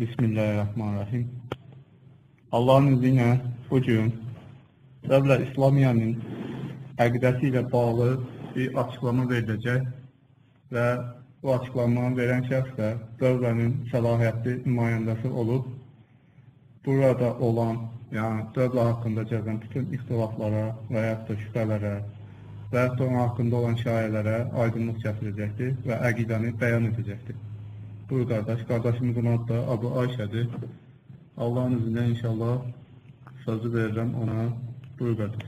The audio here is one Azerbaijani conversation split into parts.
Bismillahirrahmanirrahim. Allahın izi ilə bugün Dövlə İslamiyanın əqidəsi ilə bağlı bir açıqlama veriləcək və bu açıqlamanı verən şəxs də dövlənin səlahiyyətli nümayəndəsi olub. Burada olan, yəni dövlə haqqında gəzən bütün ixtilaflara və yaxud da şübhələrə və yaxud da onun haqqında olan şayələrə aydınlıq gətirəcəkdir və əqidəni bəyan edəcəkdir. Buyur qardaş, qardaşımızın adı da Abu Ayşədir. Allahın izni ilə inşallah sözü verirəm ona. Buyur qardaş.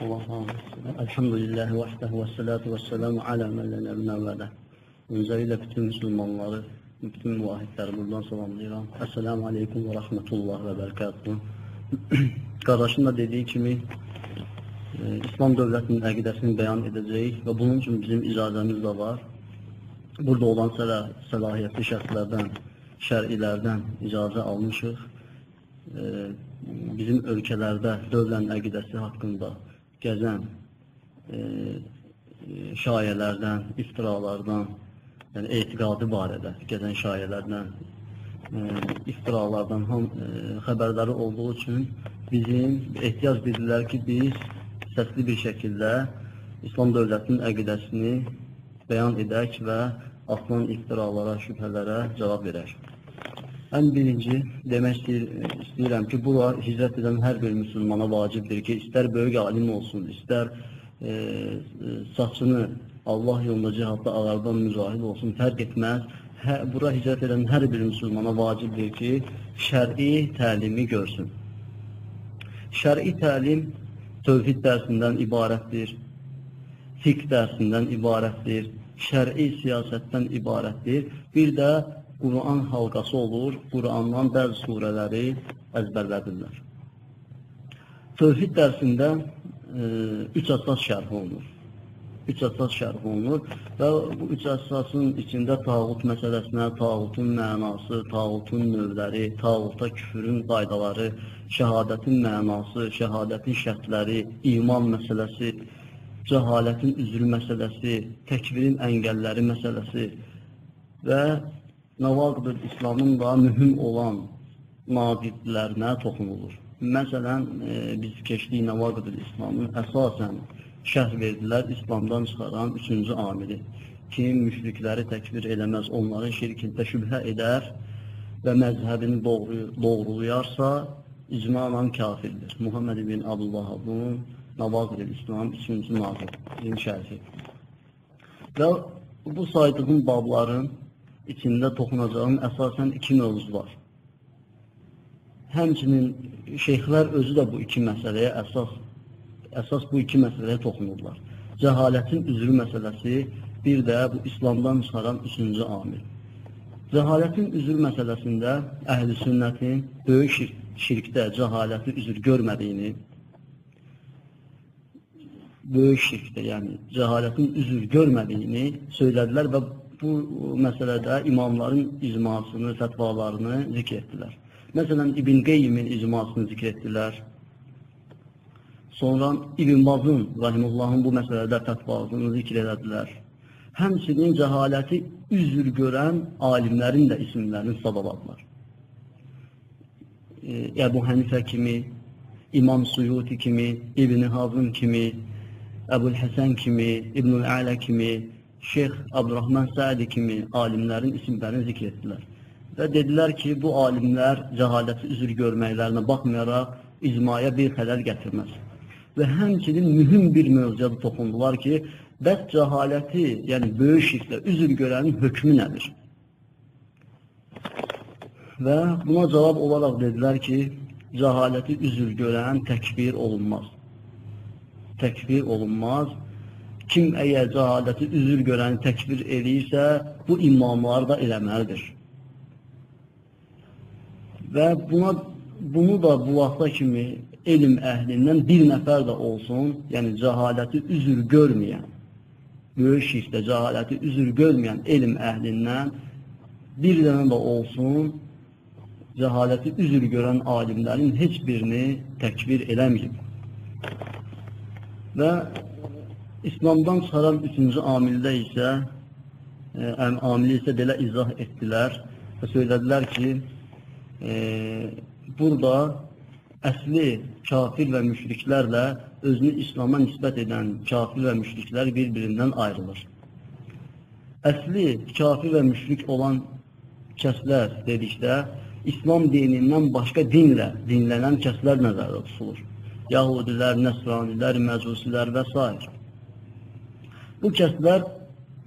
Allah razı Elhamdülillahi ve salatu ve selamu ala men la nebna vədə. Öncelikle bütün Müslümanları, bütün muvahidləri buradan salamlayıram. Esselamu aleyküm ve rahmetullah ve berekatuhu. Qardaşın da dediği kimi e, İslam dövlətinin əqidəsini bəyan edəcəyik və bunun üçün bizim icazəmiz də var. Burada olan sələ, səlahiyyətli şəxslərdən, şər'ilərdən icazə almışıq. E, bizim ölkələrdə dövlənin əqidəsi haqqında gəzən e, şayələrdən, iftiralardan, yəni etiqadı barədə gəzən şayələrdən, e, iftiralardan ham e, xəbərləri olduğu üçün bizim ehtiyac bildirlər ki, biz səsli bir şəkildə İslam dövlətinin əqidəsini bəyan edək və atılan iftiralara, şübhələrə cavab verək. Ən birinci demək istəyir, istəyirəm ki, bura hicrət edən hər bir müsəlmana vacibdir ki, istər böyük alim olsun, istər e, saçını Allah yolunda cihadda ağardan müzahid olsun, fərq etməz. Hə, bura hicrət edən hər bir müsəlmana vacibdir ki, şər'i təlimi görsün. Şər'i təlim tövhid dərsindən ibarətdir, fiqh dərsindən ibarətdir, şər'i siyasətdən ibarətdir. Bir də Quran halqası olur, Qurandan bəzi surələri əzbərlədirlər. Tövhid dərsində e, üç əsas şərh olunur. Üç əsas şərh olunur və bu üç əsasın içində tağut məsələsinə, tağutun mənası, tağutun növləri, tağuta küfürün qaydaları, şəhadətin mənası, şəhadətin şərtləri, iman məsələsi, cəhalətin üzrü məsələsi, təkvirin əngəlləri məsələsi və Navaqdır İslamın da mühüm olan naqidlərinə toxunulur. Məsələn, e, biz keçdik Navaqdır İslamın əsasən şərh verdilər İslamdan çıxaran üçüncü amili. Kim müşrikləri təkvir eləməz, onların şirkində şübhə edər və məzhəbini doğru, doğrulayarsa, icmalan kafirdir. Muhammed ibn Abdülvahabın Navazil İslam 3-cü nazil şərhi. Və bu saydığım babların içində toxunacağım əsasən iki mövzu var. Həmçinin şeyxlər özü də bu iki məsələyə əsas əsas bu iki məsələyə toxunurlar. Cəhalətin üzrü məsələsi, bir də bu İslamdan çıxaran üçüncü amil. Cəhalətin üzr məsələsində əhl-i sünnətin böyük şirk, şirkdə cəhaləti üzr görmədiyini, böyük şirkdə, yəni cəhalətin üzr görmədiyini söylədilər və bu məsələdə imamların icmasını, fətvalarını zikr etdilər. Məsələn, İbn Qeyyimin icmasını zikr etdilər. Sonra İbn Bazın, rahimullahın bu məsələdə fətvasını zikr edədilər. Həmçinin cəhaləti üzr görən alimlərin də isimlərini sadaladılar. Əbu Hənifə kimi, İmam Suyuti kimi, İbn Hazım kimi, Əbul Həsən kimi, İbnül Ələ kimi, Şeyx Abdurrahman Səadi kimi alimlərin isimlərini zikr etdilər. Və dedilər ki, bu alimlər cəhaləti üzr görməklərinə baxmayaraq icmaya bir xələl gətirməz. Və həmçinin mühüm bir mövzuya toxundular ki, bəs cəhaləti, yəni böyük şirklə üzr görənin hökmü nədir? Və buna cavab olaraq dedilər ki, cəhaləti üzr görən təkbir olunmaz təkfir olunmaz. Kim əgər cəhaləti üzür görəni təkfir eləyirsə, bu imamlar da eləməlidir. Və buna bunu da bu vaxta kimi elm əhlindən bir nəfər də olsun, yəni cəhaləti üzür görməyən, böyük şirkdə cəhaləti üzür görməyən elm əhlindən bir dənə də olsun, cəhaləti üzür görən alimlərin heç birini təkvir eləməyib. Və İslamdan çıxaran üçüncü amildə isə, e, amili isə belə izah etdilər. və söylədilər ki, e, burada əsli kafir və müşriklərlə özünü İslama nisbət edən kafir və müşriklər bir-birindən ayrılır. Əsli kafir və müşrik olan kəslər dedikdə, İslam dinindən başqa dinlə dinlənən kəslər nəzərdə tutulur. Yahudilər, Nəsranilər, Məcusilər və s. Bu kəslər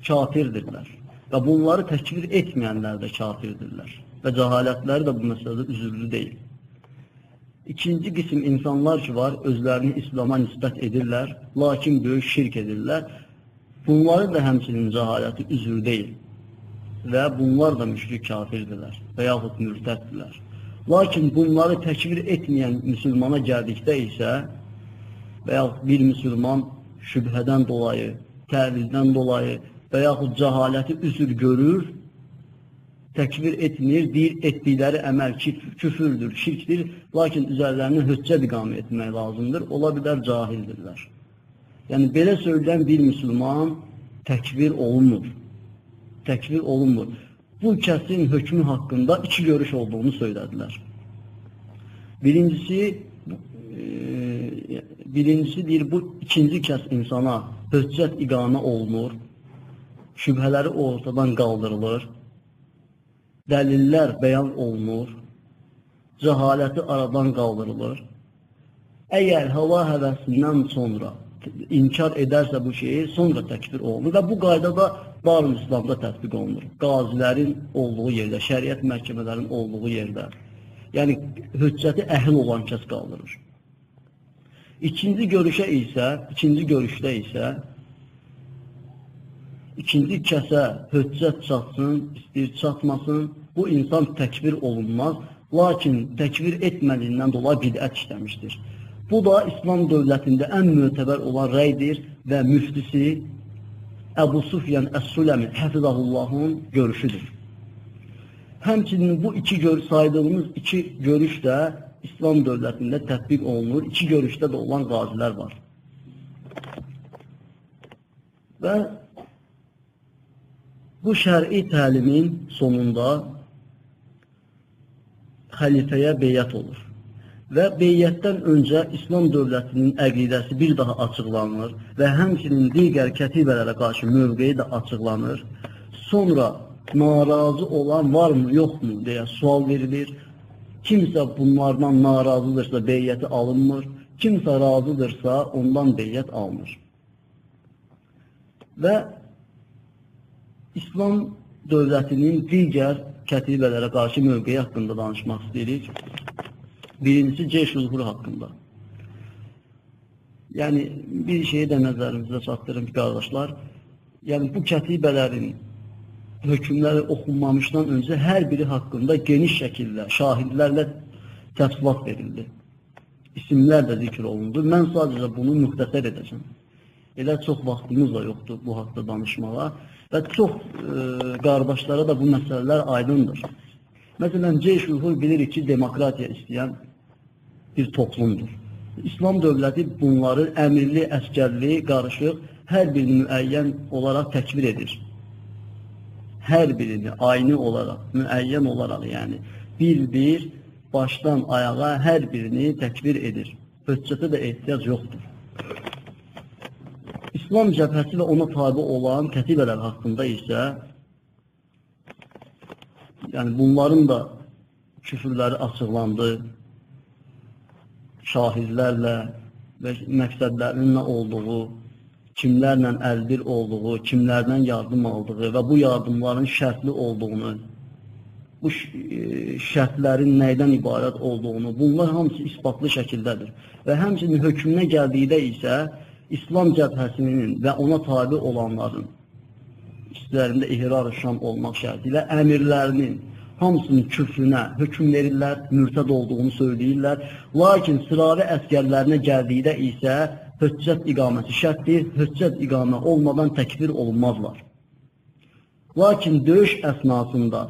kafirdirlər və bunları təkvir etməyənlər də kafirdirlər və cəhalətləri də bu məsələdə üzürlü deyil. İkinci qism insanlar ki var, özlərini İslama nisbət edirlər, lakin böyük şirk edirlər. Bunları da həmçinin cəhaləti üzür deyil və bunlar da müşrik kafirdirlər və yaxud mürtəddirlər. Lakin bunları təkvir etməyən müsəlmana gəldikdə isə və yaxud bir müsəlman şübhədən dolayı, təvizdən dolayı və yaxud cəhaləti üzür görür, təkvir etmir, deyir, etdikləri əməl küfürdür, şirkdir, lakin üzərlərinə höccət iqamə etmək lazımdır, ola bilər cahildirlər. Yəni, belə söyləyən bir müsəlman təkvir olunmur. Təkvir olunmur bu kəsin hökmü haqqında iki görüş olduğunu söylədilər. Birincisi, e, birincisi deyir, bu ikinci kəs insana höccət iqamə olunur, şübhələri ortadan qaldırılır, dəlillər bəyan olunur, cəhaləti aradan qaldırılır. Əgər hava həvəsindən sonra inkar edərsə bu şeyi, sonra təkfir olunur və bu qaydada Darül İslamda tətbiq olunur. Qazilərin olduğu yerdə, şəriət məhkəmələrinin olduğu yerdə. Yəni, hüccəti əhl olan kəs qaldırır. İkinci görüşə isə, ikinci görüşdə isə ikinci kəsə hüccət çatsın, istəyir çatmasın, bu insan təkvir olunmaz, lakin təkvir etmədiyindən dolayı bidət işləmişdir. Bu da İslam dövlətində ən mötəbər olan rəydir və müftisi Əbu Sufyan Əs-Suləmi Həfizahullahın görüşüdür. Həmçinin bu iki gör saydığımız iki görüş də İslam dövlətində tətbiq olunur. İki görüşdə də olan qazilər var. Və bu şəri təlimin sonunda xəlifəyə beyyət olur və beyyətdən öncə İslam dövlətinin əqidəsi bir daha açıqlanır və həmçinin digər kətibələrə qarşı mövqeyi də açıqlanır. Sonra narazı olan varmı, yoxmu deyə sual verilir. Kimsə bunlardan narazıdırsa beyyəti alınmır, kimsə razıdırsa ondan beyyət alınır. Və İslam dövlətinin digər kətibələrə qarşı mövqeyi haqqında danışmaq istəyirik. Birincisi ceyş zuhuru haqqında. Yəni, bir şeyi də nəzərinizə çatdırım ki, qardaşlar. Yəni, bu kətibələrin hökmləri oxunmamışdan öncə hər biri haqqında geniş şəkildə, şahidlərlə təfsilat verildi. İsimlər də zikr olundu. Mən sadəcə bunu müxtəsər edəcəm. Elə çox vaxtımız da yoxdur bu haqda danışmağa və çox e, qardaşlara da bu məsələlər aydındır. Məsələn, Ceyş-Ülhur bilirik ki, demokratiya istəyən bir toplumdur. İslam dövləti bunları əmirli, əskərli, qarışıq hər birini müəyyən olaraq təkbir edir. Hər birini ayni olaraq, müəyyən olaraq yəni bir-bir başdan ayağa hər birini təkbir edir. Höccətə də ehtiyac yoxdur. İslam cəbhəsi və ona tabi olan kətibələr haqqında isə yəni bunların da küfürləri açıqlandı, şahidlərlə və məqsədlərinin nə olduğu, kimlərlə əlbir olduğu, kimlərdən yardım aldığı və bu yardımların şərtli olduğunu, bu e, şərtlərin nəydən ibarət olduğunu, bunlar hamısı isbatlı şəkildədir. Və həmçinin hökmünə gəldikdə isə İslam cəbhəsinin və ona tabi olanların üstlərində ihrar-ı şam olmaq şərti ilə əmirlərinin hamısının küfrünə hökm verirlər, mürtəd olduğunu söyləyirlər. Lakin sıravi əskərlərinə gəldikdə isə höccət iqaməsi şərtdir, höccət iqamə olmadan təkfir olunmazlar. Lakin döyüş əsnasında,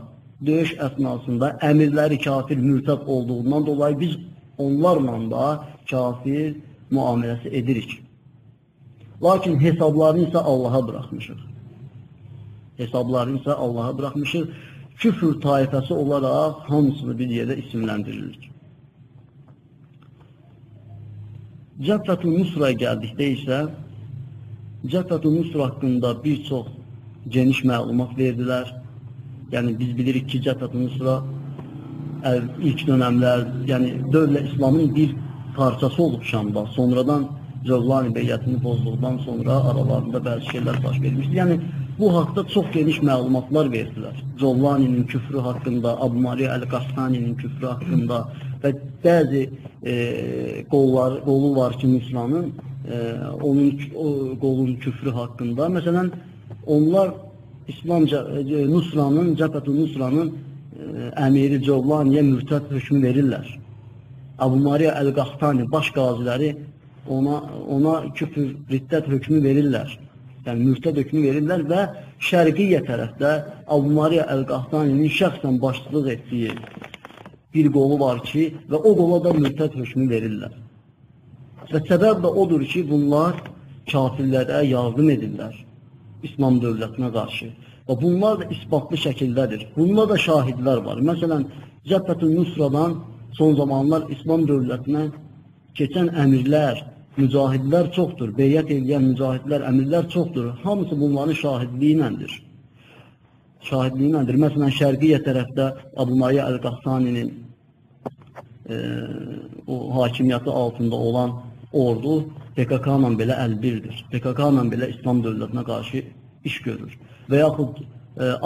döyüş əsnasında əmirləri kafir, mürtəd olduğundan dolayı biz onlarla da kafir müamiləsi edirik. Lakin hesablarını isə Allaha buraxmışıq. Hesablarını isə Allaha buraxmışıq küfür tayfəsi olaraq hamısını bir yerdə isimləndirilir. Cəfətun Nusra'ya gəldikdə isə Cəfətun Nusra haqqında bir çox geniş məlumat verdilər. Yəni biz bilirik ki, Cəfətun Nusra ilk dönəmlər, yəni dövlə İslamın bir parçası olub Şamda. Sonradan Cövlani beyyətini pozduqdan sonra aralarında bəzi şeylər baş vermişdi. Yəni bu haqda çox geniş məlumatlar verdilər. Cövlaninin küfrü haqqında, Abu Mariya Əl-Qastaninin küfrü haqqında və bəzi e, qollar, qolu var ki, Müslanın e, onun o qolun küfrü haqqında. Məsələn, onlar İslamca e, Nusranın, Cəbhətü Nusranın e, əmiri Cövlaniyə mürtəd hökmü verirlər. Abu Mariya Əl-Qahtani baş qaziləri ona ona küfür, riddət hökmü verirlər. Yəni mürtəd hökmü verirlər və şərqiyyə tərəfdə Abu Mariya Əl-Qahtaninin şəxsən başçılıq etdiyi bir qolu var ki, və o qola da mürtəd hökmü verirlər. Və səbəb də odur ki, bunlar kafirlərə yardım edirlər İslam dövlətinə qarşı. Və bunlar da isbatlı şəkildədir. Bunda da şahidlər var. Məsələn, Cəbbətül Nusradan son zamanlar İslam dövlətinə keçən əmirlər, mücahidlər çoxdur, beyyət edən mücahidlər, əmirlər çoxdur. Hamısı bunların şahidliyi iləndir. Şahidliyi iləndir. Məsələn, şərqiyyə tərəfdə Abu Maya Əl-Qahsaninin e, o hakimiyyəti altında olan ordu PKK ilə belə əlbirdir. PKK ilə belə İslam dövlətinə qarşı iş görür. Və yaxud e,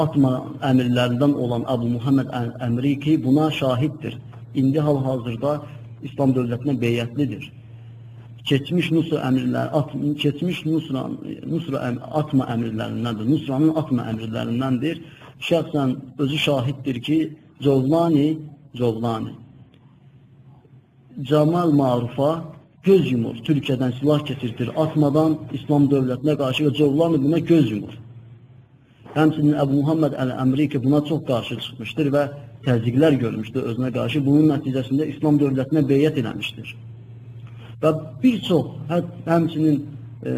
Atma əmirlərindən olan Abu Muhammed Əmri ki, buna şahiddir. İndi hal-hazırda İslam dövlətinə beyyətlidir. Keçmiş Nusra əmirləri, at, keçmiş Nusra, Nusra əm, atma əmirlərindəndir. Nusranın atma əmirlərindəndir. Şəxsən özü şahiddir ki, Covlani, Covlani Camal Marufa göz yumur. Türkiyədən silah keçirtir. Atmadan İslam dövlətinə qarşı və Covlani buna göz yumur. Həmçinin Əbu Muhammed Əl-Əmri ki, buna çox qarşı çıxmışdır və təzyiqlər görmüşdür özünə qarşı. Bunun nəticəsində İslam dövlətinə beyyət eləmişdir. Və bir çox, hə, həmçinin e,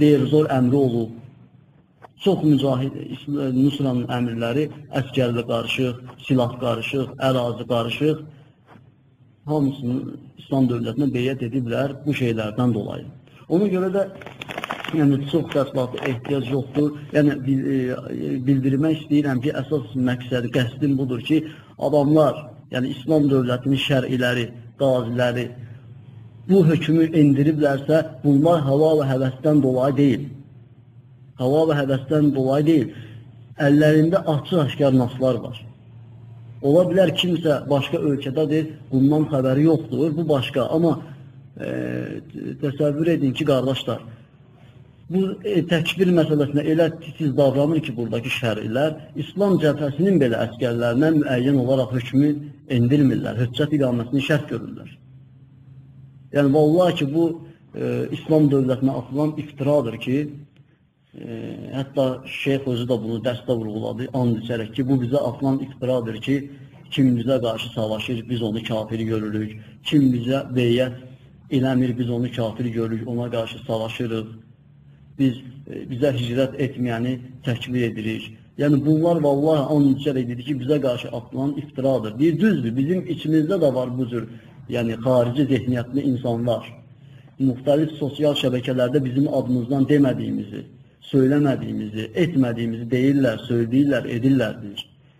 deyir, zor əmri olub, çox mücahid, Nusranın əmirləri əskərli qarışıq, silah qarışıq, ərazi qarışıq, hamısını İslam dövlətinə beyyət ediblər bu şeylərdən dolayı. Ona görə də yəni çox təfsilata ehtiyac yoxdur. Yəni e, bildirmək istəyirəm ki, əsas məqsədi, qəsdim budur ki, adamlar, yəni İslam dövlətinin şər'iləri, qaziləri bu hökmü endiriblərsə, bunlar hava və həvəsdən dolayı deyil. Hava və həvəsdən dolayı deyil. Əllərində açıq-aşkar naslar var. Ola bilər kimsə başqa ölkədədir, bundan xəbəri yoxdur, bu başqa. Amma e, təsəvvür edin ki, qardaşlar, bu e, təkbir məsələsinə elə titiz davranır ki, buradakı şərilər İslam cəbhəsinin belə əskərlərinə müəyyən olaraq hökmü endirmirlər, höccət iqaməsini şərt görürlər. Yəni, vallahi ki, bu e, İslam dövlətinə atılan iftiradır ki, e, hətta şeyx özü də bunu dəstə vurğuladı, and içərək ki, bu bizə atılan iftiradır ki, kim bizə qarşı savaşır, biz onu kafiri görürük, kim bizə beyyət eləmir, biz onu kafir görürük, ona qarşı savaşırıq biz e, bizə hicrət etməyəni təkbir edirik. Yəni bunlar vallahi an içər edir ki, bizə qarşı atılan iftiradır. Bir düzdür, bizim içimizdə də var bu cür, yəni xarici zehniyyətli insanlar. Müxtəlif sosial şəbəkələrdə bizim adımızdan demədiyimizi, söyləmədiyimizi, etmədiyimizi deyirlər, söyləyirlər, edirlər.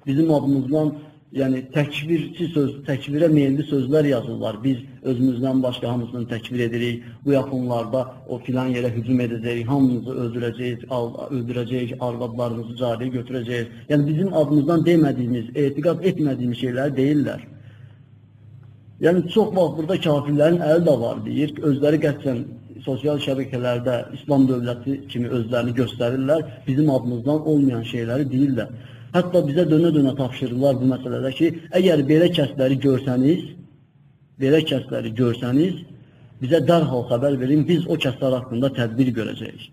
Bizim adımızdan yəni təkvirçi söz, təkvirə meyilli sözlər yazırlar. Biz özümüzdən başqa hamısını təkvir edirik. Bu yaxınlarda o filan yerə hücum edəcəyik, hamımızı öldürəcəyik, öldürəcəyik, arvadlarımızı cariyə götürəcəyik. Yəni bizim adımızdan demədiyimiz, etiqad etmədiyimiz şeylər deyirlər. Yəni çox vaxt burada kafirlərin əli də var deyir. Özləri qəsdən sosial şəbəkələrdə İslam dövləti kimi özlərini göstərirlər. Bizim adımızdan olmayan şeyləri deyirlər. Hətta bizə dönə-dönə tapşırırlar bu məsələdə ki, əgər belə kəsləri görsəniz, belə kəsləri görsəniz, bizə dərhal xəbər verin, biz o kəslər haqqında tədbir görəcəyik.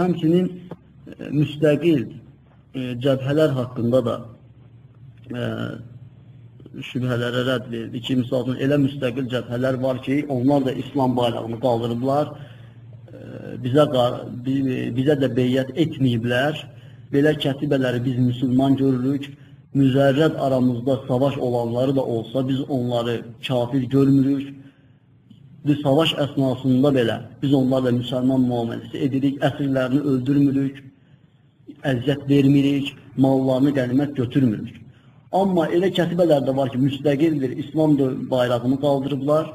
Həmçinin e, müstəqil e, cəbhələr haqqında da e, şübhələrə rədd verildi ki, misalın elə müstəqil cəbhələr var ki, onlar da İslam bayrağını qaldırıblar, bizə, bizə də beyyət etməyiblər belə kətibələri biz müsəlman görürük. Müzərrəd aramızda savaş olanları da olsa biz onları kafir görmürük. Bu savaş əsnasında belə biz onlarla müsəlman müamiləsi edirik, əsirlərini öldürmürük, əziyyət vermirik, mallarını qənimət götürmürük. Amma elə kətibələr də var ki, müstəqildir, İslam bayrağını qaldırıblar.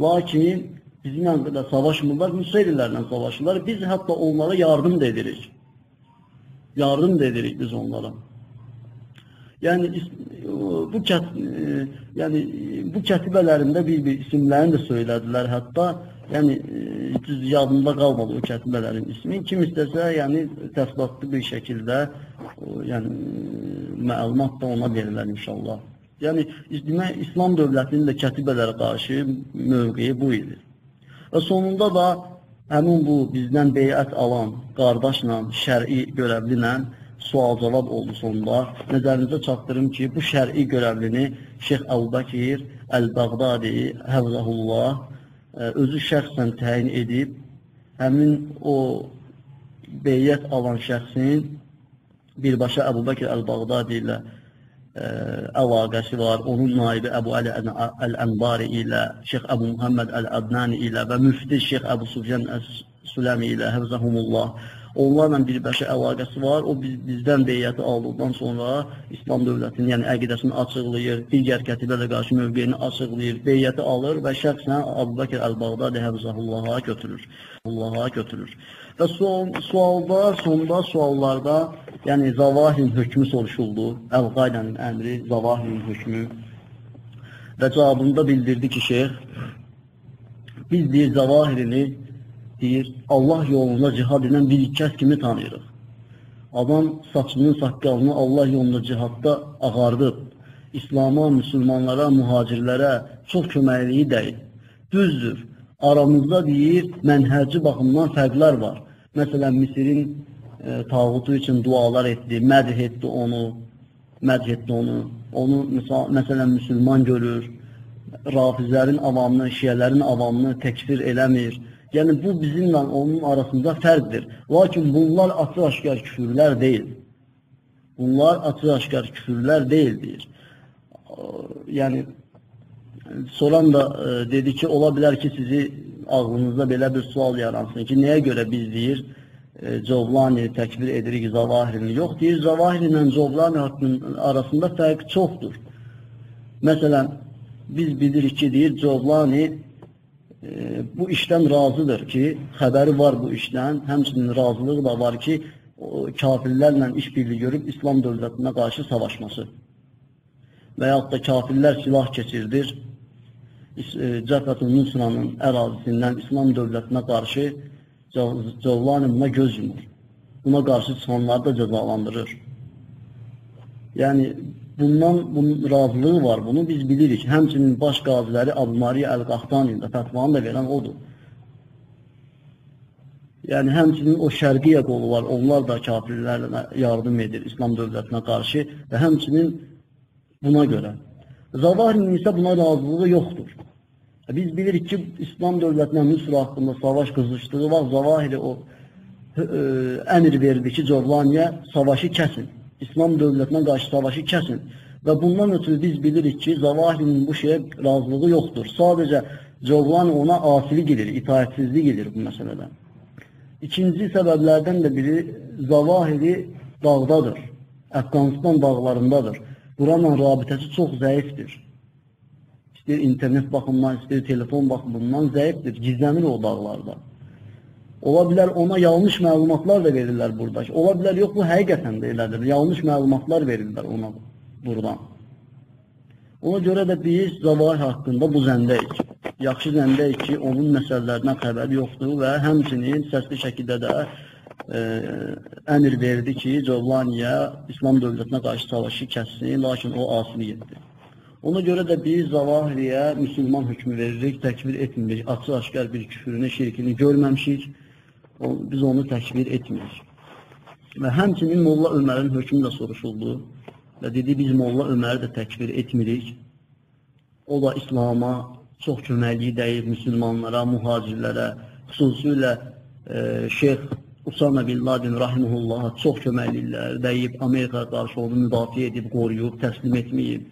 Lakin bizimlə də savaşmırlar, müseyrilərlə savaşırlar. Biz hətta onlara yardım da edirik. Yardım da edirik biz onlara. Yəni bu kət, e, yəni bu kətibələrində bir-bir isimlərini də söylədilər hətta. Yəni düz yadımda qalmadı o kətibələrin ismi. Kim istəsə, yəni təfsilatlı bir şəkildə yəni məlumat da ona verilər inşallah. Yəni demək İslam dövlətinin də kətibələrə qarşı mövqeyi bu idi. Və sonunda da həmin bu bizdən beyət alan qardaşla, şər'i görəvli ilə sual-cavab oldu sonunda. Nəzərinizə çatdırım ki, bu şər'i görəvlini Şeyx Əbubəkir Əl-Bağdadi Həvzəhullah özü şəxsən təyin edib, həmin o beyyət alan şəxsin birbaşa Əbubəkir Əl-Bağdadi ilə ə, e, əlaqəsi var. Onun naibi Əbu Əli Əl-Ənbari ilə, Şeyx Əbu Muhammed Əl-Adnani ilə və müfti Şeyx Əbu Sufyan Əs-Süləmi ilə Həvzəhumullah onlarla birbaşa əlaqəsi var. O biz, bizdən beyyəti aldıqdan sonra İslam dövlətinin, yəni əqidəsini açıqlayır, digər kətibələ qarşı mövqeyini açıqlayır, beyyəti alır və şəxsən Əbubəkir Əl-Bağdadi Həfzahullaha götürür. Allaha götürür. Və sual, sualda, sonda suallarda, yəni Zavahin hökmü soruşuldu. Əl-Qaydənin əmri, Zavahin hökmü. Və cavabında bildirdi ki, şeyx, biz deyir Zavahirini deyir, Allah yolunda cihad edən bir kəs kimi tanıyırıq. Adam saçının saqqalını Allah yolunda cihadda ağardıb, İslama, müsəlmanlara, mühacirlərə çox köməkliyi dəyir. Düzdür, aramızda deyir, mənhəci baxımdan fərqlər var. Məsələn, Misirin e, tağutu üçün dualar etdi, mədh etdi onu, mədh etdi onu. Onu, məsələn, müsəlman görür, rafizlərin avamını, şiyələrin avamını təkfir eləmir. Yəni bu bizimlə onun arasında fərqdir. Lakin bunlar açıq-aşkar küfürlər deyil. Bunlar açıq-aşkar küfürlər deyildir. Yəni soran da e, dedi ki, ola bilər ki, sizi ağlınızda belə bir sual yaransın ki, nəyə görə biz deyir, e, Covlani təkbir edirik Zavahirini? Yox, deyir, Zavahir ilə Covlani arasında fərq çoxdur. Məsələn, biz bilirik ki, deyir, Covlani bu işdən razıdır ki, xəbəri var bu işdən, həmçinin razılığı da var ki, kafirlərlə işbirliyi görüb İslam dövlətinə qarşı savaşması və yaxud da kafirlər silah keçirdir, e, Cəfətun Nusranın ərazisindən İslam dövlətinə qarşı Cavlani buna göz yumur. Buna qarşı çıxanları da cəzalandırır. Yəni, bundan bunun razılığı var. Bunu biz bilirik. Həmçinin baş qaziləri Abu Mariya Əl-Qahtani də fətvanı da verən odur. Yəni həmçinin o şərqiyyə qolu var. Onlar da kafirlərlə yardım edir İslam dövlətinə qarşı və həmçinin buna görə. Zavahirin isə buna razılığı yoxdur. Biz bilirik ki, İslam dövlətinə Müsr haqqında savaş qızışdığı vaxt Zavahiri o ə, əmr verdi ki, Covlaniyə savaşı kəsin. İslam dövlətinə qarşı savaşı kəsin. Və bundan ötürü biz bilirik ki, Zavahirinin bu şeyə razılığı yoxdur. Sadəcə Covlan ona asilik edir, itaətsizlik edir bu məsələdə. İkinci səbəblərdən də biri Zavahiri dağdadır. Əfqanistan dağlarındadır. Buranla rabitəsi çox zəifdir. İstəyir internet baxımından, istəyir telefon baxımından zəifdir. Gizlənir o dağlarda. Ola bilər ona yanlış məlumatlar da verirlər burada. Ola bilər yox, bu həqiqətən də elədir. Yanlış məlumatlar verirlər ona buradan. Ona görə də biz Zavahir haqqında bu zəndəyik. Yaxşı zəndəyik ki, onun məsələlərindən xəbər yoxdur və həmçinin səsli şəkildə də e, əmr verdi ki, Covlaniyə İslam dövlətinə qarşı savaşı kəssin, lakin o asilik etdi. Ona görə də biz Zavahiriyə müsəlman hökmü veririk, təkvir etmirik, açıq-aşkar bir küfürünü, şirkini görməmişik biz onu təkbir etmirik. Və həmçinin Molla Ömərin hökmü də soruşuldu və dedi, biz Molla Öməri də təkbir etmirik. O da İslama çox köməkliyi dəyib müsəlmanlara, mühacirlərə, xüsusilə e, Şeyx Usama Bin Laden rahimehullaha çox kömək edirlər, dəyib Amerikaya qarşı onu müdafiə edib, qoruyub, təslim etməyib.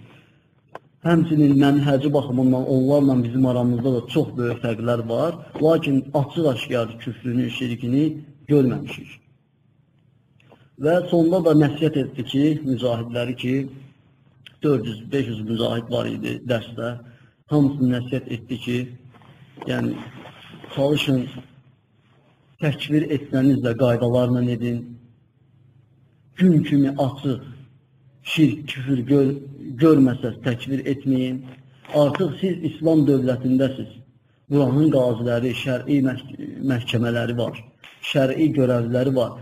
Həmçinin mənhəci baxımından onlarla bizim aramızda da çox böyük fərqlər var, lakin açıq-aşkar küfrünü, şirkini görməmişik. Və sonda da nəsiyyət etdi ki, mücahidləri ki, 400-500 mücahid var idi dərsdə, hamısını nəsiyyət etdi ki, yəni çalışın təkvir etsəniz də qaydalarla edin, gün kimi açıq, şirk, küfür gör, görməsəz təkvir etməyin. Artıq siz İslam dövlətindəsiz. Buranın qaziləri, şəri məhk məhkəmələri var, şəri görevliləri var,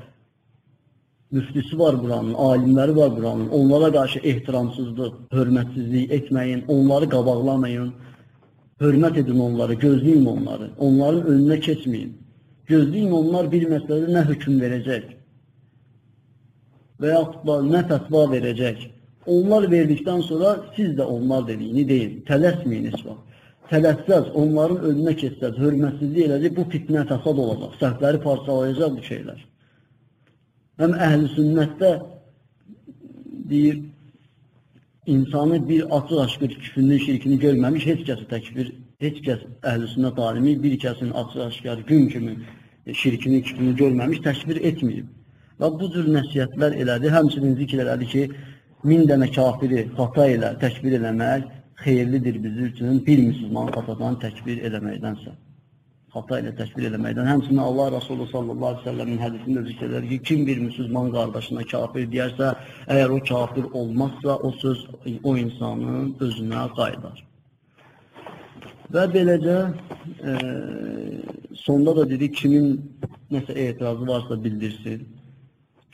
müftüsü var buranın, alimləri var buranın. Onlara qarşı ehtiramsızlıq, hörmətsizlik etməyin, onları qabaqlamayın. Hörmət edin onları, gözləyin onları. Onların önünə keçməyin. Gözləyin onlar bir məsələdə nə hökm verəcək və yaxud da nə fətva verəcək. Onlar verdikdən sonra siz də onlar dediyini deyin. Tələsməyin heç vaxt. Tələssəz, onların önünə keçsəz, hörmətsizlik eləcək, bu fitnə fəsad olacaq. Səhvləri parçalayacaq bu şeylər. Həm əhl-i sünnətdə deyir, insanı bir açıq aşkır küfrünün şirkini görməmiş, heç kəsi təkbir, heç kəs əhl-i sünnət alimi bir kəsin açıq aşkar gün kimi şirkini, küfrünü görməmiş, təkbir etməyib. Və bu cür nəsiyyətlər elədi, həmçinin zikr elədi ki, min dənə kafiri xata ilə təkbir eləmək xeyirlidir bizim üçün bir müsəlman xatadan təkbir eləməkdənsə. Xata ilə təkbir eləməkdən. Həmçinin Allah Rasulü sallallahu aleyhi ve sellemin hədisində zikr edir ki, kim bir müsəlman qardaşına kafir deyərsə, əgər o kafir olmazsa, o söz o insanın özünə qaydar. Və beləcə e, sonda da dedik, kimin nəsə etirazı varsa bildirsin,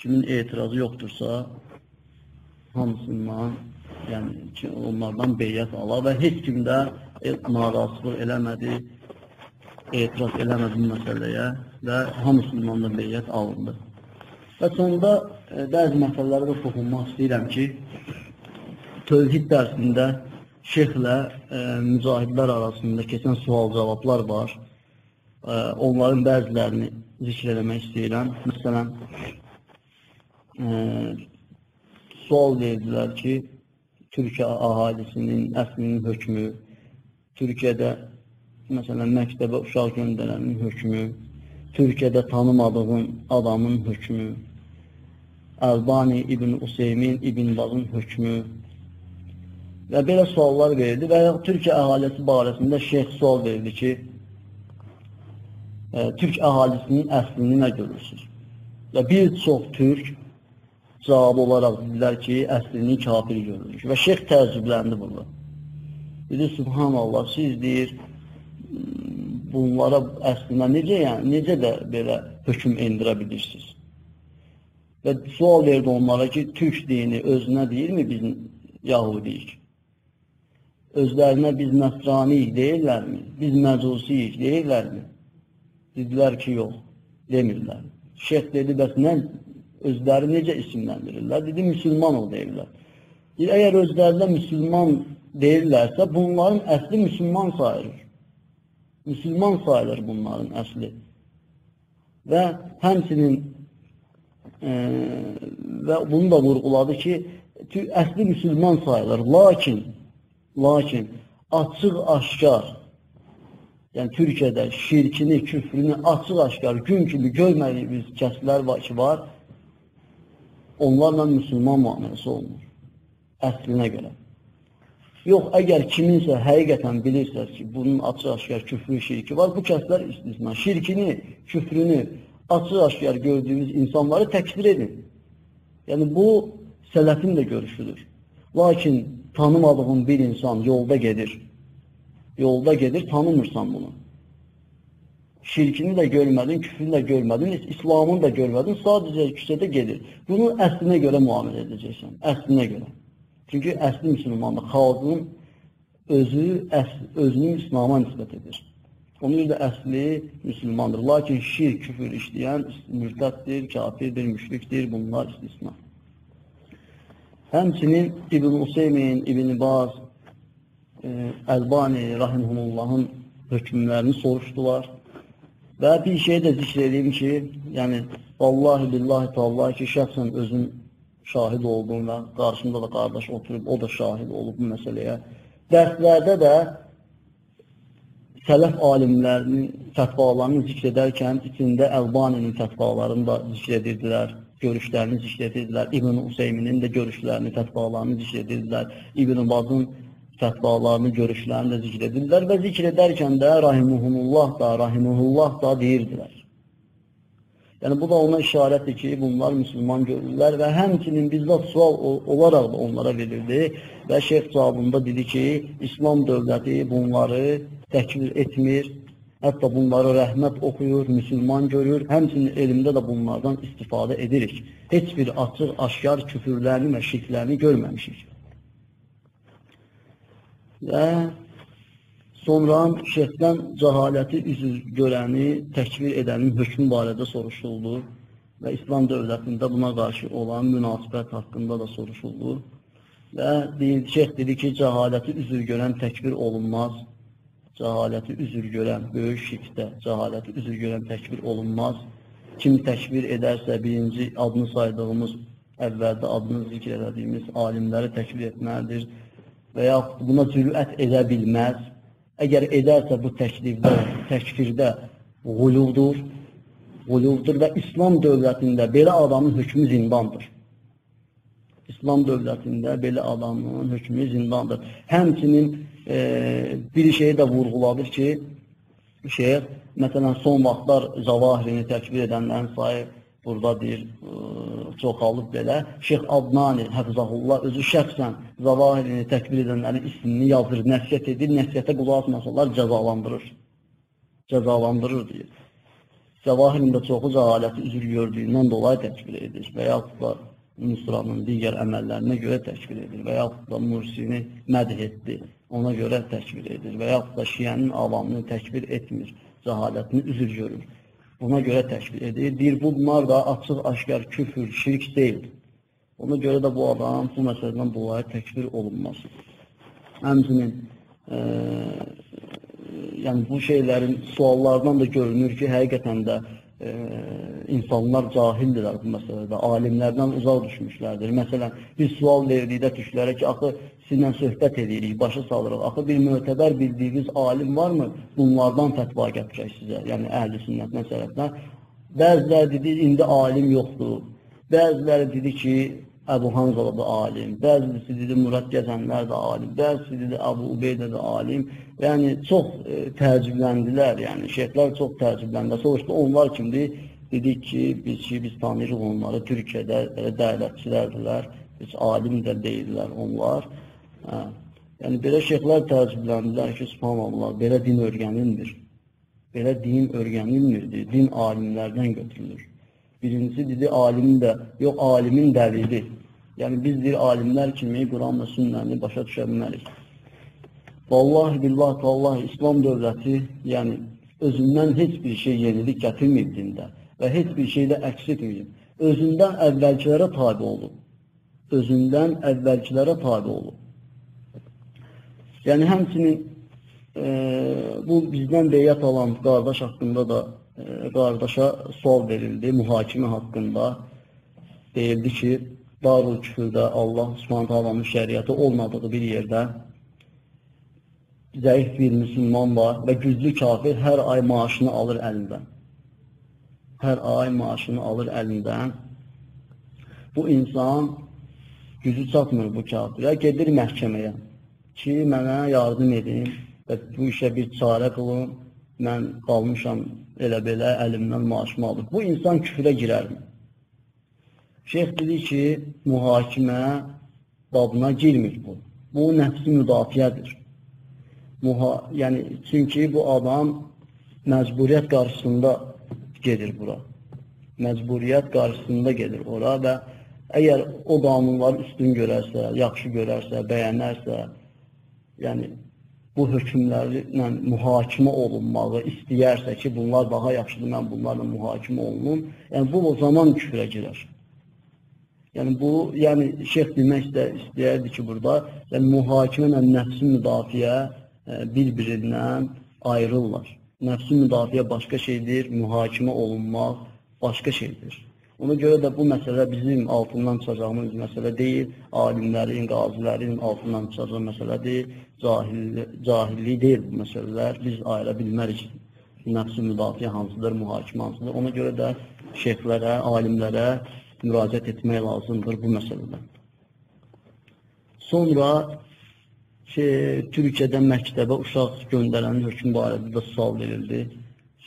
kimin etirazı yoxdursa, hamısından, yəni ki, onlardan beyyət ala və heç kim də narazılıq eləmədi, etiraz eləmədi bu məsələyə və hamısından da beyyət alındı. Və sonda e, bəzi məsələlərə də toxunmaq istəyirəm ki, tövhid dərsində şeyxlə e, mücahidlər arasında keçən sual-cavablar var. E, onların bəzilərini zikr eləmək istəyirəm. Məsələn, e, sual verdilər ki, Türkiyə əhalisinin əslinin hökmü, Türkiyədə məsələn məktəbə uşaq göndərənin hökmü, Türkiyədə tanımadığın adamın hökmü, Əlbani İbn Useymin İbn Bazın hökmü və belə suallar verdi və ya Türkiyə əhalisi barəsində şeyh sual verdi ki, e, Türk əhalisinin əslini nə görürsünüz? Və bir çox Türk cavab olaraq dedilər ki, əslini kafir görürük. Və şeyx təəccübləndi burada. Dedi, subhanallah, siz deyir, bunlara əslində necə, yəni, necə də belə hökm endirə bilirsiniz? Və sual verdi onlara ki, türk dini özünə deyirmi biz yahudiyik? Özlərinə biz məsraniyik deyirlərmi? Biz məcusiyik deyirlərmi? Dedilər ki, yox, demirlər. Şeyx dedi, bəs nə özləri necə isimləndirirlər? Dedi, müsəlman ol deyirlər. Deyir, əgər özlərində müsəlman deyirlərsə, bunların əsli müsəlman sayılır. Müsəlman sayılır bunların əsli. Və həmçinin e, və bunu da vurğuladı ki, əsli müsəlman sayılır. Lakin, lakin açıq aşkar, yəni Türkiyədə şirkini, küfrünü açıq aşkar gün kimi görmədiyimiz kəslər var ki, var, onlarla müsəlman müamiləsi olunur. Əslinə görə. Yox, əgər kiminsə həqiqətən bilirsəz ki, bunun açıq-aşkar küfrü, şirki var, bu kəslər istisna. Şirkini, küfrünü açıq-aşkar gördüyümüz insanları təkdir edin. Yəni, bu sələfin də görüşüdür. Lakin tanımadığın bir insan yolda gedir. Yolda gedir, tanımırsan bunu şirkini də görmədin, küfrünü də görmədin, İslamını da görmədin, sadəcə küçədə gedir. Bunu əslinə görə müamilə edəcəksən, əslinə görə. Çünki əsli müsəlmandır, xalqın özü əs özünü İslama nisbət edir. Onun da əsli müsəlmandır. Lakin şirk, küfür işləyən mürtəddir, kafirdir, müşrikdir, bunlar istisna. Həmçinin İbn Useymin, İbn Baz, e, Əlbani rahimhumullahın hökmlərini soruşdular. Və bir şey də zikr edeyim ki, yəni Vallahi billahi tallahi ki, şəxsən özüm şahid oldum və qarşımda da qardaş oturub, o da şahid olub bu məsələyə. Dərslərdə də sələf alimlərinin fətvalarını zikr edərkən içində Əlbaninin fətvalarını da zikr edirdilər, görüşlərini zikr edirdilər, İbn Useyminin də görüşlərini, fətvalarını zikr edirdilər, İbn Bazın fətvalarını, görüşlərini də zikr edirdilər və zikr edərkən də rahimuhumullah da, rahimuhullah da deyirdilər. Yəni bu da ona işarətdir ki, bunlar müsəlman görürlər və həmçinin bizzat sual olaraq da onlara verildi və şeyx cavabında dedi ki, İslam dövləti bunları təkvir etmir, hətta bunları rəhmət oxuyur, müsəlman görür, həmçinin elmdə də bunlardan istifadə edirik. Heç bir açıq, aşkar küfürlərini və şirklərini görməmişik. Və Sonra şeyxdən cəhaləti üzr görəni, təkvir edənin hökmü barədə soruşuldu və İslam dövlətində buna qarşı olan münasibət haqqında da soruşuldu. Və şeyx dedi ki, cəhaləti üzr görən təkvir olunmaz. Cəhaləti üzr görən, böyük şirkdə cəhaləti üzr görən təkvir olunmaz. Kim təkvir edərsə, birinci adını saydığımız, əvvəldə adını zikr edədiyimiz alimləri təkvir etməlidir və yaxud buna cürət edə bilməz Əgər edərsə bu təklifdə, təkfirdə quluvdur, quluvdur və İslam dövlətində belə adamın hökmü zindandır. İslam dövlətində belə adamın hökmü zindandır. Həmçinin e, bir şeyi də vurğuladır ki, şeyh, məsələn, son vaxtlar Zavahirini təkbir edənlərin sayı burada deyir, çoxalıb belə. Şeyx Adnani, həfizahullah, özü şəxsən zavahirini təkbir edənlərin ismini yazır, nəsiyyət edir, nəsiyyətə qulaq asmasalar cəzalandırır. Cəzalandırır deyir. Zavahirində çoxu cəhaləti üzr gördüyündən dolayı təkbir edir və yaxud da Nusranın digər əməllərinə görə təkbir edir və yaxud da Mursini mədh etdi, ona görə təkbir edir və yaxud da Şiyənin avamını təkbir etmir, cəhalətini üzr görür. Buna görə təşkil edir. Deyir, bunlar da açıq, aşkar küfür, şirk deyil. Ona görə də bu adam bu məsələdən dolayı təkbir olunmaz. Həmçinin e, yəni bu şeylərin suallardan da görünür ki, həqiqətən də e, insanlar cahildirlər bu məsələdə, alimlərdən uzaq düşmüşlərdir. Məsələn, bir sual verdikdə tüşlərə ki, axı sizlə söhbət edirik, başa salırıq. Axı bir mötəbər bildiyiniz alim varmı? Bunlardan fətva gətirək sizə, yəni əhl-i sünnət məsələdən. Bəziləri dedi, indi alim yoxdur. Bəziləri dedi ki, Əbu Hanzala da alim, bəzisi dedi Murad Gəzənlər də alim, bəzisi dedi Əbu Ubeydə də alim. Yəni çox e, təəccübləndilər, yəni şeyxlər çox təəccübləndilər. Soruşdu onlar kimdir? Dedik ki, biz ki, biz tanıyırıq onları Türkiyədə belə dəvətçilərdirlər. Heç alim də deyirlər onlar. Hə. Yəni belə şeyxlər təəccübləndilər ki, subhanallah, belə din öyrənilmir. Belə din öyrənilmirdi. Din alimlərdən götürülür. Birincisi dedi alimin də, yox alimin dəlili. Yəni biz deyir alimlər kimi Quran və sünnəni başa düşə bilmərik. Vallahi billah vallahi İslam dövləti, yəni özündən heç bir şey yenilik gətirməyib dində və heç bir şeydə əks etməyib. Özündən əvvəlkilərə tabi olub. Özündən əvvəlkilərə tabi olub. Yəni həmçinin e, bu bizdən beyyət alan qardaş haqqında da e, qardaşa sual verildi mühakimə haqqında. Deyildi ki, Darul küfürdə Allah Subhanahu taalanın şəriəti olmadığı bir yerdə zəif bir müsəlman var və güclü kafir hər ay maaşını alır əlindən. Hər ay maaşını alır əlindən. Bu insan gücü çatmır bu kafirə, gedir məhkəməyə ki, mənə yardım edin və bu işə bir çarə qılın, mən qalmışam elə belə əlimdən maaşımı alır. Bu insan küfrə girərmi? Şeyx dedi ki, mühakimə babına girmir bu. Bu nəfsi müdafiədir. Muha yəni, çünki bu adam məcburiyyət qarşısında gedir bura. Məcburiyyət qarşısında gedir ora və əgər o qanunları üstün görərsə, yaxşı görərsə, bəyənərsə, yəni bu hökmlərlə mühakimə olunmağı istəyərsə ki, bunlar daha yaxşıdır, mən bunlarla mühakimə olunum, yəni bu o zaman küfrə girər. Yəni bu, yəni şeyx demək də istəyərdi ki, burada yəni mühakimə ilə nəfsi müdafiə e, bir-birindən ayrılırlar. Nəfsi müdafiə başqa şeydir, mühakimə olunmaq başqa şeydir. Ona görə də bu məsələ bizim altından çıxacağımız məsələ deyil, alimlərin, qazilərin altından çıxacaq məsələ deyil, cahilli, cahillik deyil bu məsələlər. Biz ayıra bilmərik nəfsi müdafiə hansıdır, mühakimə hansıdır. Ona görə də şeyxlərə, alimlərə müraciət etmək lazımdır bu məsələdə. Sonra şey, Türkiyədən məktəbə uşaq göndərənin hökmü barədə də sual verildi.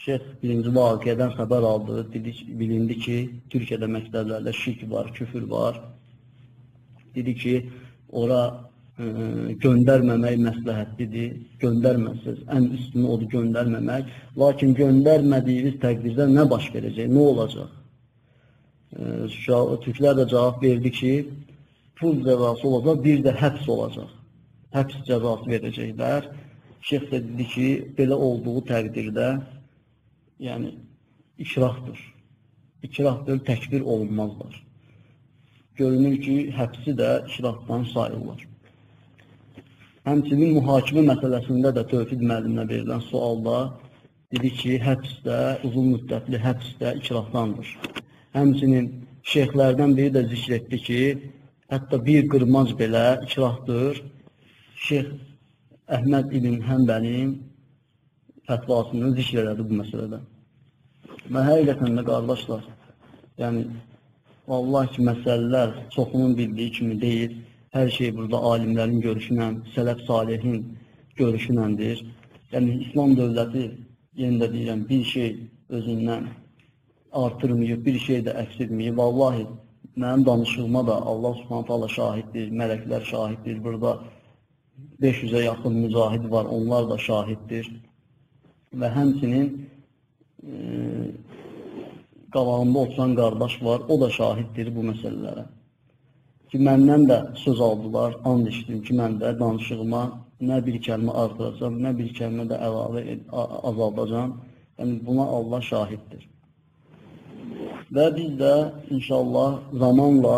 Şeyx birinci vaqiədən xəbər aldı, dedi, bilindi ki, Türkiyədə məktəblərdə şirk var, küfür var. Dedi ki, ora ə, göndərməmək məsləhətlidir, göndərməsiz, ən üstünü odur göndərməmək. Lakin göndərmədiyiniz təqdirdə nə baş verəcək, nə olacaq? Türklər də cavab verdi ki, pul cəzası olacaq, bir də həbs olacaq. Həbs cəzası verəcəklər. Şeyx də dedi ki, belə olduğu təqdirdə yəni ikrahdır. İkrahdır, təkbir olunmazlar. Görünür ki, həbsi də ikrahdan sayılır. Həmçinin mühakimə məsələsində də Tövfid müəlliminə verilən sualda dedi ki, həbs də, uzun müddətli həbs də ikrahdandır. Həmçinin şeyxlərdən biri də zikr etdi ki, hətta bir qırmac belə ikrahdır. Şeyx Əhməd ibn Həmbəlin fətvasını zikr elədi bu məsələdə. Və həqiqətən də qardaşlar, yəni Allah ki, məsələlər çoxunun bildiyi kimi deyil. Hər şey burada alimlərin görüşünə, sələf salihin görüşünəndir. Yəni İslam dövləti, yenə də deyirəm, bir şey özündən artırmayıb, bir şey də əksirməyib. Vallahi mənim danışığıma da Allah Subhanahu taala şahiddir, mələklər şahiddir. Burada 500-ə yaxın mücahid var, onlar da şahiddir. Və həmçinin qabağında oturan qardaş var, o da şahiddir bu məsələlərə. Ki, məndən də söz aldılar, and içdim ki, mən də danışığıma nə bir kəlmə artıracam, nə bir kəlmə də əlavə azaldacam. Yəni, buna Allah şahiddir. Və biz də inşallah zamanla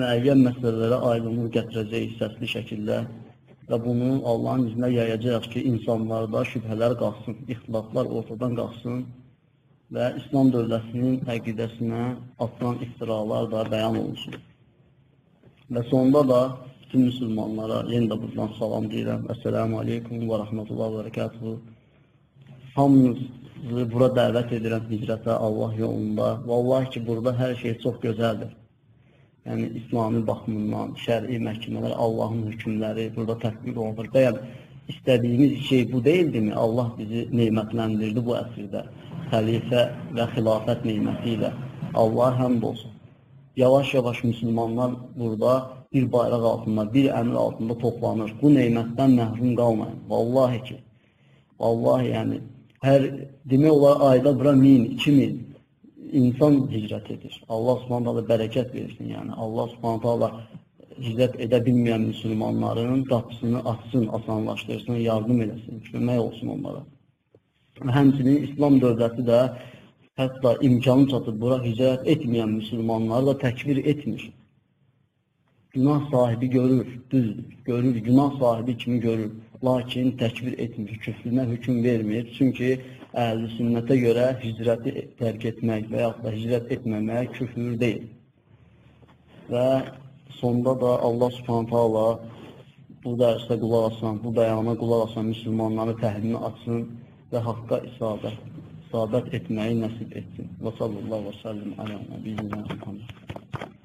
müəyyən məsələlərə aydınlıq gətirəcəyik səsli şəkildə və bunu Allahın izinə yayacaq ki, insanlarda şübhələr qalsın, ixtilaflar ortadan qalsın və İslam dövlətinin əqidəsinə atılan iftiralar da bəyan olunsun. Və sonda da bütün müsəlmanlara yenə də buradan salam deyirəm. Əssəlamu aleykum və rəhmətullah və bərəkatuhu. Hamınızı bura dəvət edirəm hicrətə Allah yolunda. Vallahi ki, burada hər şey çox gözəldir yəni İslami baxımından, şəri məhkəmələr, Allahın hökmləri burada tətbiq olunur. Bəyəm istədiyimiz şey bu deyildimi? Allah bizi neymətləndirdi bu əsrdə. Xəlifə və xilafət neyməti ilə. Allah həmd olsun. Yavaş-yavaş müsəlmanlar burada bir bayraq altında, bir əmr altında toplanır. Bu neymətdən məhrum qalmayın. Vallahi ki, vallahi yəni hər demək olar ayda bura 1000, 2000 insan hicrət edir. Allah subhanət hala bərəkət versin, yəni. Allah subhanət hala hicrət edə bilməyən müsəlmanların qapısını açsın, asanlaşdırsın, yardım eləsin, kömək olsun onlara. Həmçinin İslam dövləti də hətta imkanı çatıb bura hicrət etməyən müsəlmanları da təkvir etmir. Günah sahibi görür, düzdür, görür, günah sahibi kimi görür. Lakin təkvir etmir, küfrünə hökum vermir. Çünki əhl-i sünnətə görə hicrəti tərk etmək və yaxud da hicrət etməmək küfür deyil. Və sonda da Allah subhanətə Allah bu dərsə qulaq asan, bu bəyana qulaq asan müsəlmanları təhlini açsın və haqqa isabət, isabət etməyi nəsib etsin. Və sallallahu və səllim alə nəbiyyina Muhammed.